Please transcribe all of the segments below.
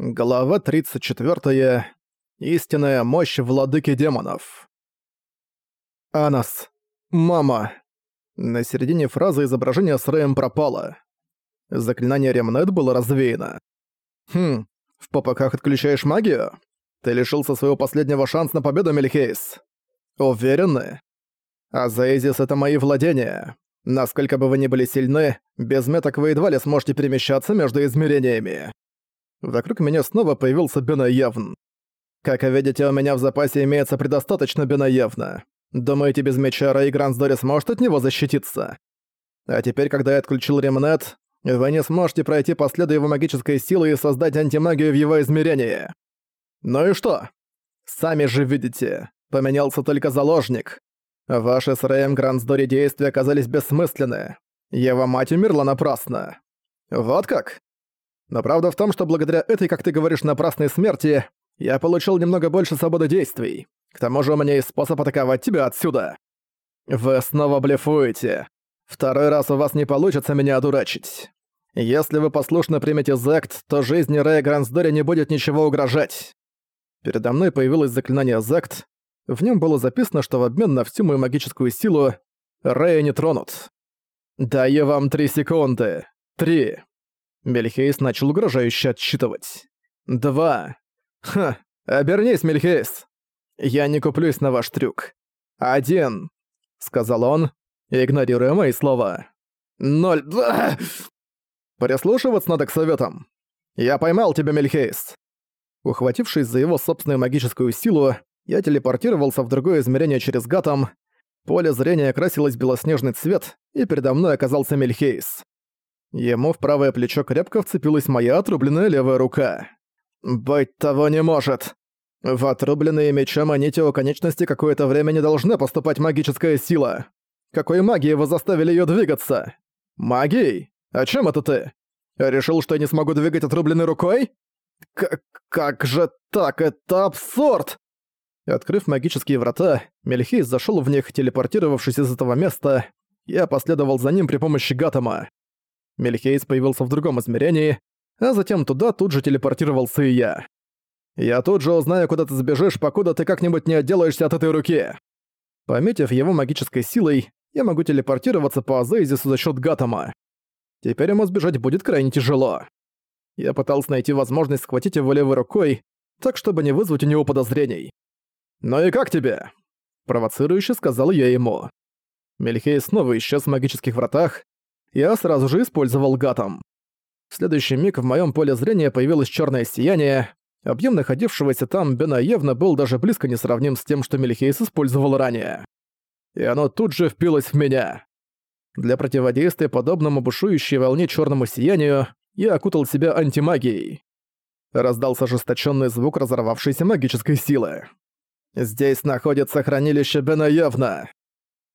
Глава 34. Истинная мощь владыки демонов. Анас. Мама. На середине фразы изображение с Рэем пропало. Заклинание Ремнет было развеяно. Хм, в попаках отключаешь магию? Ты лишился своего последнего шанса на победу, Мельхейс. Уверены? Азаизис — это мои владения. Насколько бы вы ни были сильны, без меток вы едва ли сможете перемещаться между измерениями. Вокруг меня снова появился Бенаевн. Как видите, у меня в запасе имеется предостаточно Бенаевна. Думаете, без меча Рэй Грансдори сможет от него защититься? А теперь, когда я отключил ремнет, вы не сможете пройти по следу его магической силы и создать антимагию в его измерении. Ну и что? Сами же видите, поменялся только заложник. Ваши с Рэем Грансдори действия оказались бессмысленны. Его мать умерла напрасно. Вот как? Но правда в том, что благодаря этой, как ты говоришь, напрасной смерти, я получил немного больше свободы действий. К тому же у меня есть способ атаковать тебя отсюда. Вы снова блефуете. Второй раз у вас не получится меня одурачить. Если вы послушно примете Зект, то жизни Рэя Грансдори не будет ничего угрожать. Передо мной появилось заклинание Зект. В нем было записано, что в обмен на всю мою магическую силу Рэя не тронут. Даю вам три секунды. Три. Мельхейс начал угрожающе отсчитывать. «Два. Ха, обернись, Мельхейс. Я не куплюсь на ваш трюк. Один», — сказал он, игнорируя мои слова. «Ноль. Да! Прислушиваться надо к советам. Я поймал тебя, Мельхейс». Ухватившись за его собственную магическую силу, я телепортировался в другое измерение через Гатом. Поле зрения окрасилось белоснежный цвет, и передо мной оказался Мельхейс. Ему в правое плечо крепко вцепилась моя отрубленная левая рука. «Быть того не может!» В отрубленные мечом и нитевой конечности какое-то время не должна поступать магическая сила. Какой магией вы заставили ее двигаться? Магией? О чем это ты? Решил, что я не смогу двигать отрубленной рукой? К как же так? Это абсурд! Открыв магические врата, Мельхейс зашел в них, телепортировавшись из этого места. Я последовал за ним при помощи Гатама. Мельхейс появился в другом измерении, а затем туда тут же телепортировался и я. Я тут же узнаю, куда ты сбежишь, покуда ты как-нибудь не отделаешься от этой руки. Пометив его магической силой, я могу телепортироваться по Азейзису за счет Гатама. Теперь ему сбежать будет крайне тяжело. Я пытался найти возможность схватить его левой рукой, так чтобы не вызвать у него подозрений. «Ну и как тебе?» Провоцирующе сказал я ему. Мельхей снова исчез в магических вратах, я сразу же использовал гатом. В следующий миг в моем поле зрения появилось черное сияние. Объем находившегося там Бена явно был даже близко не сравним с тем, что Мельхейс использовал ранее. И оно тут же впилось в меня. Для противодействия подобному бушующей волне черному сиянию я окутал себя антимагией. Раздался ожесточенный звук разорвавшейся магической силы. «Здесь находится хранилище Бена Явна.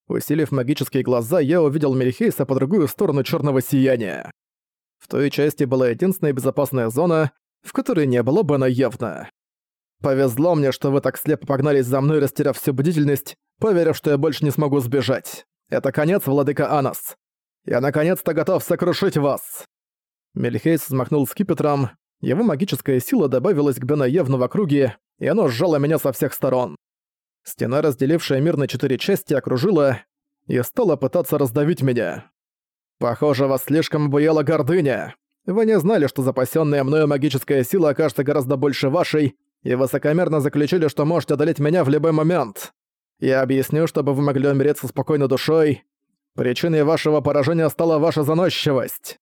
Усилив магические глаза, я увидел Мельхейса по другую сторону черного сияния. В той части была единственная безопасная зона, в которой не было Бена явно. Повезло мне, что вы так слепо погнались за мной, растеряв всю бдительность, поверив, что я больше не смогу сбежать. Это конец, владыка Анас. Я наконец-то готов сокрушить вас!» Мельхейс взмахнул скипетром, его магическая сила добавилась к Бенаевну в округе, и оно сжало меня со всех сторон. Стена, разделившая мир на четыре части, окружила и стала пытаться раздавить меня. Похоже, вас слишком бояла гордыня. Вы не знали, что запасенная мною магическая сила окажется гораздо больше вашей, и высокомерно заключили, что можете одолеть меня в любой момент. Я объясню, чтобы вы могли умереть со спокойной душой. Причиной вашего поражения стала ваша заносчивость.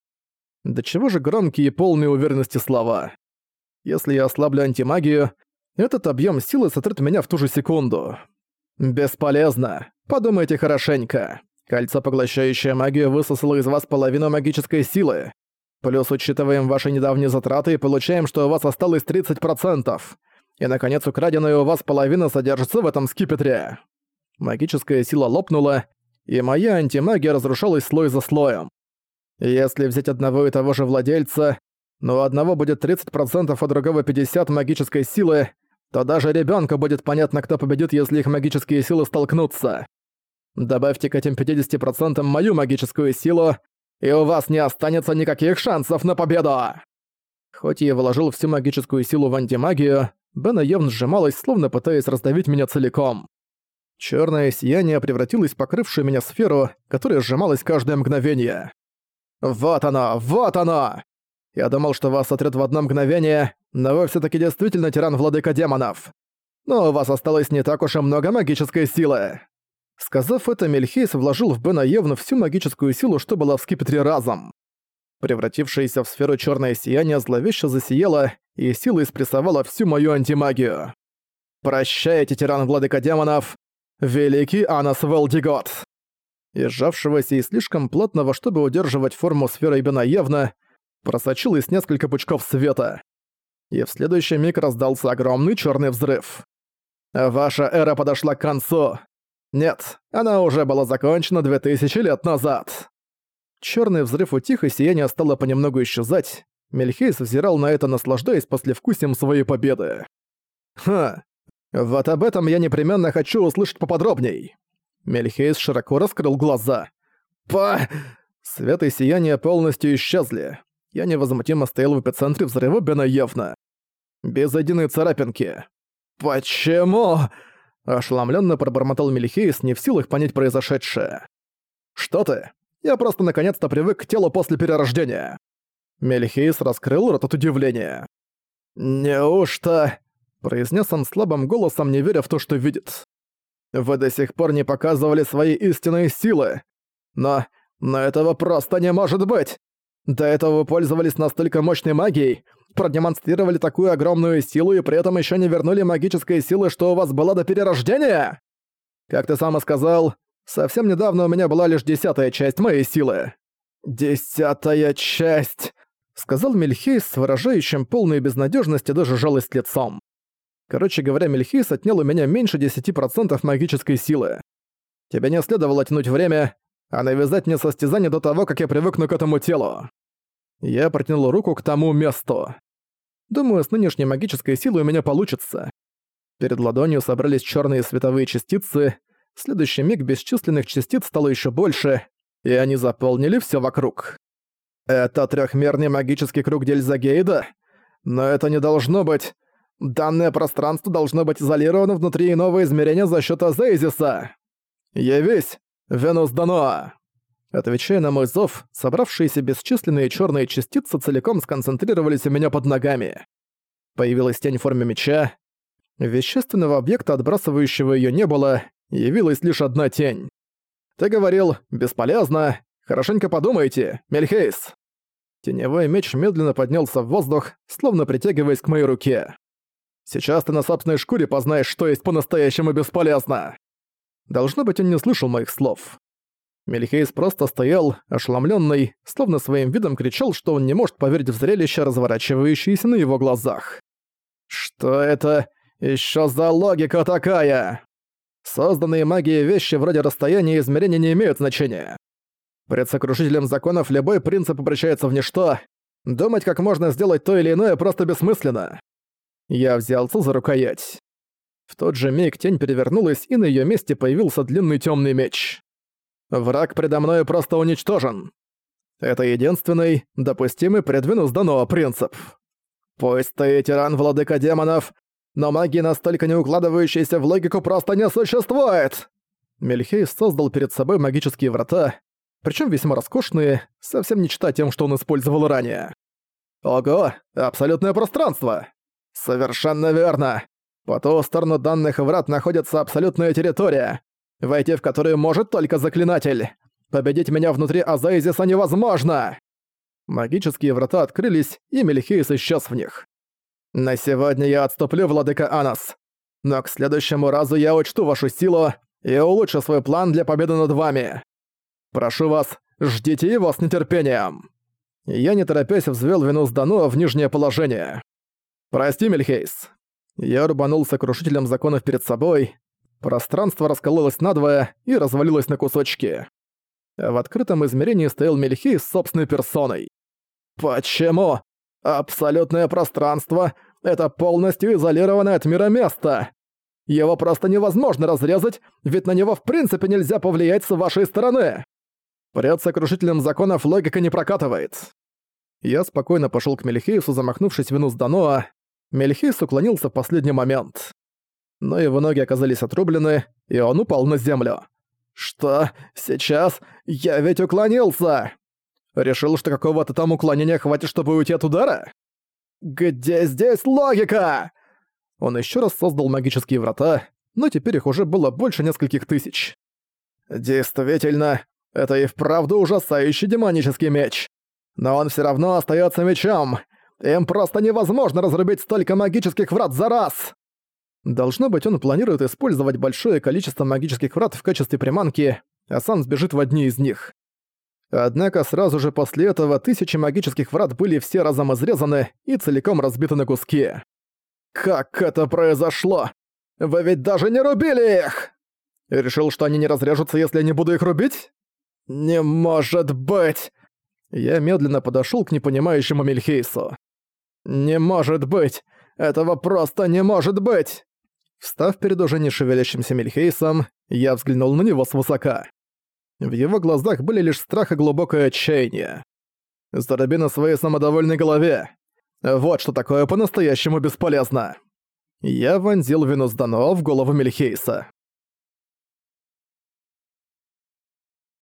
Да чего же громкие и полные уверенности слова. Если я ослаблю антимагию, этот объем силы сотрет меня в ту же секунду. Бесполезно. Подумайте хорошенько. Кольцо, поглощающее магию, высосало из вас половину магической силы. Плюс учитываем ваши недавние затраты и получаем, что у вас осталось 30%. И, наконец, украденная у вас половина содержится в этом скипетре. Магическая сила лопнула, и моя антимагия разрушалась слой за слоем. Если взять одного и того же владельца, но у одного будет 30%, а другого 50% магической силы, то даже ребенку будет понятно, кто победит, если их магические силы столкнутся. Добавьте к этим 50% мою магическую силу, и у вас не останется никаких шансов на победу!» Хоть я вложил всю магическую силу в антимагию, Бена явно сжималась, словно пытаясь раздавить меня целиком. Черное сияние превратилось в покрывшую меня сферу, которая сжималась каждое мгновение. «Вот оно! Вот оно!» Я думал, что вас сотрет в одно мгновение, но вы все таки действительно тиран-владыка демонов. Но у вас осталось не так уж и много магической силы. Сказав это, Мельхейс вложил в Бена Евну всю магическую силу, что была в скипетре разом. Превратившееся в сферу черное сияние зловеще засияло и силой спрессовало всю мою антимагию. «Прощайте, тиран-владыка демонов! Великий Анас Велдигот!» Из сжавшегося и слишком плотного, чтобы удерживать форму сферы Бенаевна, просочилось несколько пучков света. И в следующий миг раздался огромный черный взрыв. «Ваша эра подошла к концу. Нет, она уже была закончена 2000 лет назад». Черный взрыв утих, и сияние стало понемногу исчезать. Мельхейс взирал на это, наслаждаясь послевкусием своей победы. «Ха, вот об этом я непременно хочу услышать поподробней». Мельхейс широко раскрыл глаза. «Па...» Свет и сияние полностью исчезли. Я невозмутимо стоял в эпицентре взрыва Бена Евна. Без единой царапинки. «Почему?» Ошеломленно пробормотал Мельхейс, не в силах понять произошедшее. «Что ты? Я просто наконец-то привык к телу после перерождения». Мельхейс раскрыл рот от удивления. «Неужто...» — произнес он слабым голосом, не веря в то, что видит. «Вы до сих пор не показывали свои истинные силы. Но... но этого просто не может быть! До этого вы пользовались настолько мощной магией, продемонстрировали такую огромную силу и при этом еще не вернули магической силы, что у вас была до перерождения? Как ты сам сказал, совсем недавно у меня была лишь десятая часть моей силы. «Десятая часть!» — сказал Мельхейс с выражающим полную безнадежность и даже жалость лицом. Короче говоря, Мельхейс отнял у меня меньше 10% магической силы. Тебе не следовало тянуть время, а навязать мне состязание до того, как я привыкну к этому телу. Я протянул руку к тому месту. Думаю, с нынешней магической силой у меня получится. Перед ладонью собрались черные световые частицы, в следующий миг бесчисленных частиц стало еще больше, и они заполнили все вокруг. Это трехмерный магический круг Дельзагейда? Но это не должно быть... Данное пространство должно быть изолировано внутри иного измерения за счет Азейзиса. Явись, «Венус Даноа!» Отвечая на мой зов, собравшиеся бесчисленные черные частицы целиком сконцентрировались у меня под ногами. Появилась тень в форме меча. Вещественного объекта, отбрасывающего ее не было, явилась лишь одна тень. «Ты говорил, бесполезно. Хорошенько подумайте, Мельхейс!» Теневой меч медленно поднялся в воздух, словно притягиваясь к моей руке. «Сейчас ты на собственной шкуре познаешь, что есть по-настоящему бесполезно!» Должно быть, он не слышал моих слов. Мельхейс просто стоял, ошеломленный, словно своим видом кричал, что он не может поверить в зрелище, разворачивающееся на его глазах. «Что это еще за логика такая?» Созданные магией вещи вроде расстояния и измерения не имеют значения. Пред сокрушителем законов любой принцип обращается в ничто. Думать, как можно сделать то или иное, просто бессмысленно. Я взялся за рукоять. В тот же миг тень перевернулась, и на её месте появился длинный тёмный меч. Враг предо мною просто уничтожен. Это единственный, допустимый предвинус данного принцип. Пусть ты тиран владыка демонов, но магии настолько не укладывающейся в логику просто не существует! Мельхей создал перед собой магические врата, причем весьма роскошные, совсем не читая тем, что он использовал ранее. Ого, абсолютное пространство! Совершенно верно! По ту сторону данных врат находится абсолютная территория, войти в которую может только заклинатель. Победить меня внутри Азаизиса невозможно!» Магические врата открылись, и Мельхейс исчез в них. «На сегодня я отступлю, владыка Анас. Но к следующему разу я учту вашу силу и улучшу свой план для победы над вами. Прошу вас, ждите его с нетерпением!» Я не торопясь взвел вину с Дануа в нижнее положение. «Прости, Мельхейс, я рубанул сокрушителем законов перед собой. Пространство раскололось надвое и развалилось на кусочки. В открытом измерении стоял Мельхей с собственной персоной. «Почему? Абсолютное пространство — это полностью изолированное от мира место. Его просто невозможно разрезать, ведь на него в принципе нельзя повлиять с вашей стороны. Пред сокрушителем законов логика не прокатывает. Я спокойно пошел к Мельхейсу, замахнувшись вину с Даноа. Мельхейс уклонился в последний момент. Но его ноги оказались отрублены, и он упал на землю. «Что? Сейчас? Я ведь уклонился!» Решил, что какого-то там уклонения хватит, чтобы уйти от удара? Где здесь логика? Он еще раз создал магические врата, но теперь их уже было больше нескольких тысяч. Действительно, это и вправду ужасающий демонический меч. Но он все равно остается мечом. Им просто невозможно разрубить столько магических врат за раз. Должно быть, он планирует использовать большое количество магических врат в качестве приманки, а сам сбежит в одни из них. Однако сразу же после этого тысячи магических врат были все разом изрезаны и целиком разбиты на куски. «Как это произошло? Вы ведь даже не рубили их!» Решил, что они не разрежутся, если я не буду их рубить? Не может быть! Я медленно подошёл к непонимающему Мельхейсу. «Не может быть! Этого просто не может быть!» Встав перед уже не шевелящимся Мельхейсом, я взглянул на него свысока. В его глазах были лишь страх и глубокое отчаяние. «Заруби на своей самодовольной голове! Вот что такое по-настоящему бесполезно!» Я вонзил вину с Дано в голову Мельхейса.